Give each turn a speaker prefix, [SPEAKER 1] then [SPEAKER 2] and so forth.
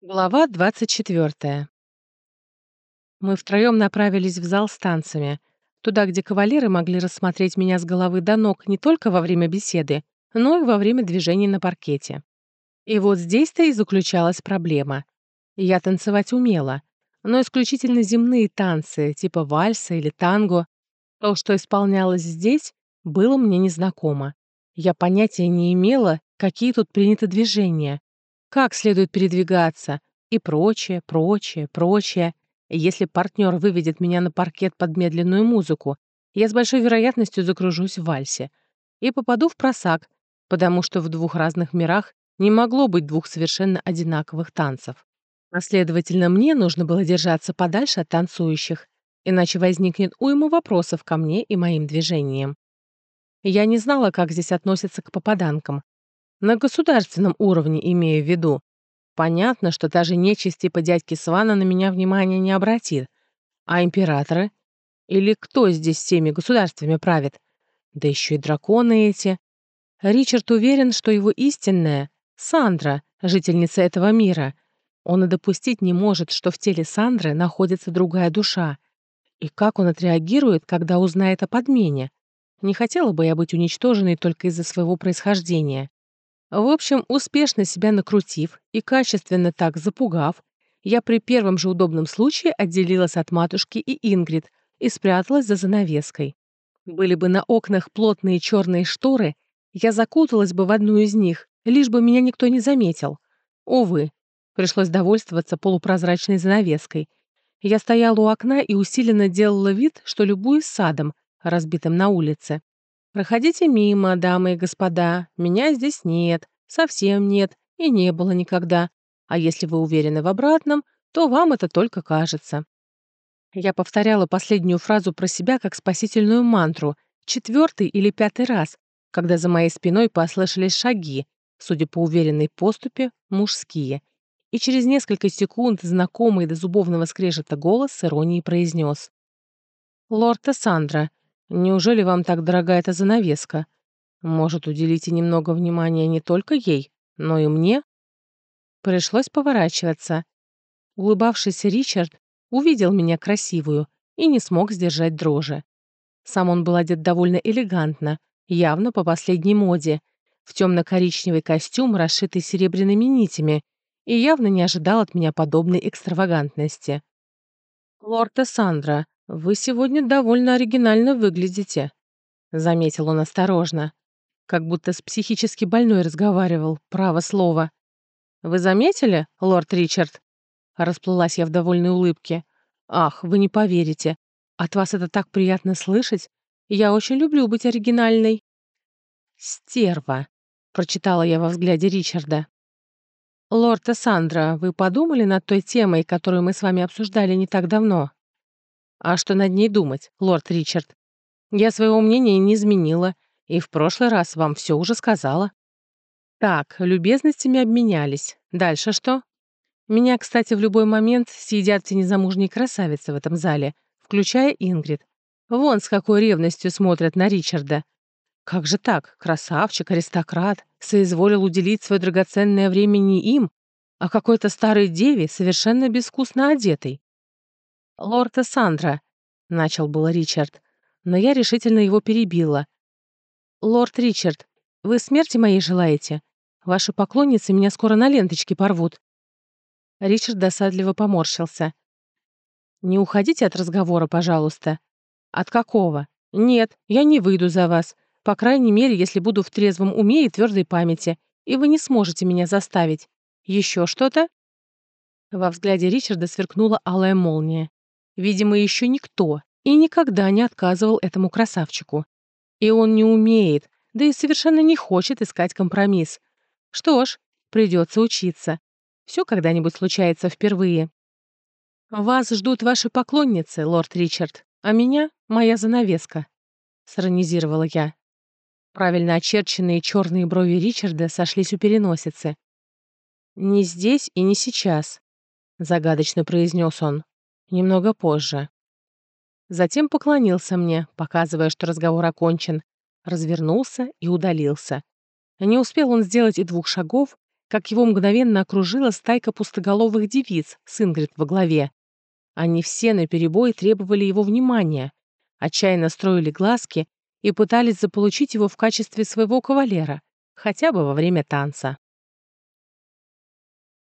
[SPEAKER 1] Глава 24. Мы втроем направились в зал с танцами, туда, где кавалеры могли рассмотреть меня с головы до ног не только во время беседы, но и во время движений на паркете. И вот здесь-то и заключалась проблема. Я танцевать умела, но исключительно земные танцы, типа вальса или танго. То, что исполнялось здесь, было мне незнакомо. Я понятия не имела, какие тут приняты движения, как следует передвигаться и прочее, прочее, прочее. Если партнер выведет меня на паркет под медленную музыку, я с большой вероятностью закружусь в вальсе и попаду в просак, потому что в двух разных мирах не могло быть двух совершенно одинаковых танцев. А следовательно, мне нужно было держаться подальше от танцующих, иначе возникнет уйма вопросов ко мне и моим движениям. Я не знала, как здесь относятся к попаданкам, на государственном уровне имею в виду. Понятно, что даже нечисть типа дядьки Свана на меня внимания не обратит. А императоры? Или кто здесь всеми государствами правит? Да еще и драконы эти. Ричард уверен, что его истинная — Сандра, жительница этого мира. Он и допустить не может, что в теле Сандры находится другая душа. И как он отреагирует, когда узнает о подмене? Не хотела бы я быть уничтоженной только из-за своего происхождения. В общем, успешно себя накрутив и качественно так запугав, я при первом же удобном случае отделилась от матушки и Ингрид и спряталась за занавеской. Были бы на окнах плотные черные шторы, я закуталась бы в одну из них, лишь бы меня никто не заметил. Увы, пришлось довольствоваться полупрозрачной занавеской. Я стояла у окна и усиленно делала вид, что любуюсь садом, разбитым на улице. Проходите мимо, дамы и господа. Меня здесь нет, совсем нет и не было никогда. А если вы уверены в обратном, то вам это только кажется. Я повторяла последнюю фразу про себя как спасительную мантру, четвертый или пятый раз, когда за моей спиной послышались шаги, судя по уверенной поступе, мужские. И через несколько секунд знакомый до зубовного скрежета голос с иронией произнес. «Лорд Тессандра, Неужели вам так дорога эта занавеска? Может, уделите немного внимания не только ей, но и мне?» Пришлось поворачиваться. Улыбавшийся Ричард увидел меня красивую и не смог сдержать дрожи. Сам он был одет довольно элегантно, явно по последней моде, в темно-коричневый костюм, расшитый серебряными нитями, и явно не ожидал от меня подобной экстравагантности. «Лорд Эссандра, «Вы сегодня довольно оригинально выглядите», — заметил он осторожно, как будто с психически больной разговаривал, право слово. «Вы заметили, лорд Ричард?» Расплылась я в довольной улыбке. «Ах, вы не поверите. От вас это так приятно слышать. Я очень люблю быть оригинальной». «Стерва», — прочитала я во взгляде Ричарда. «Лорд Эссандра, вы подумали над той темой, которую мы с вами обсуждали не так давно?» А что над ней думать, лорд Ричард? Я своего мнения не изменила, и в прошлый раз вам все уже сказала. Так, любезностями обменялись. Дальше что? Меня, кстати, в любой момент съедят все незамужние красавицы в этом зале, включая Ингрид. Вон с какой ревностью смотрят на Ричарда. Как же так? Красавчик, аристократ, соизволил уделить свое драгоценное время не им, а какой-то старой деве, совершенно безвкусно одетой. «Лорд Эссандра», — начал было Ричард, но я решительно его перебила. «Лорд Ричард, вы смерти моей желаете? Ваши поклонницы меня скоро на ленточке порвут». Ричард досадливо поморщился. «Не уходите от разговора, пожалуйста». «От какого?» «Нет, я не выйду за вас. По крайней мере, если буду в трезвом уме и твердой памяти, и вы не сможете меня заставить. Еще что-то?» Во взгляде Ричарда сверкнула алая молния. Видимо, еще никто и никогда не отказывал этому красавчику. И он не умеет, да и совершенно не хочет искать компромисс. Что ж, придется учиться. Все когда-нибудь случается впервые. «Вас ждут ваши поклонницы, лорд Ричард, а меня — моя занавеска», — сиронизировала я. Правильно очерченные черные брови Ричарда сошлись у переносицы. «Не здесь и не сейчас», — загадочно произнес он немного позже. Затем поклонился мне, показывая, что разговор окончен, развернулся и удалился. Не успел он сделать и двух шагов, как его мгновенно окружила стайка пустоголовых девиц с Ингрид во главе. Они все наперебой требовали его внимания, отчаянно строили глазки и пытались заполучить его в качестве своего кавалера, хотя бы во время танца.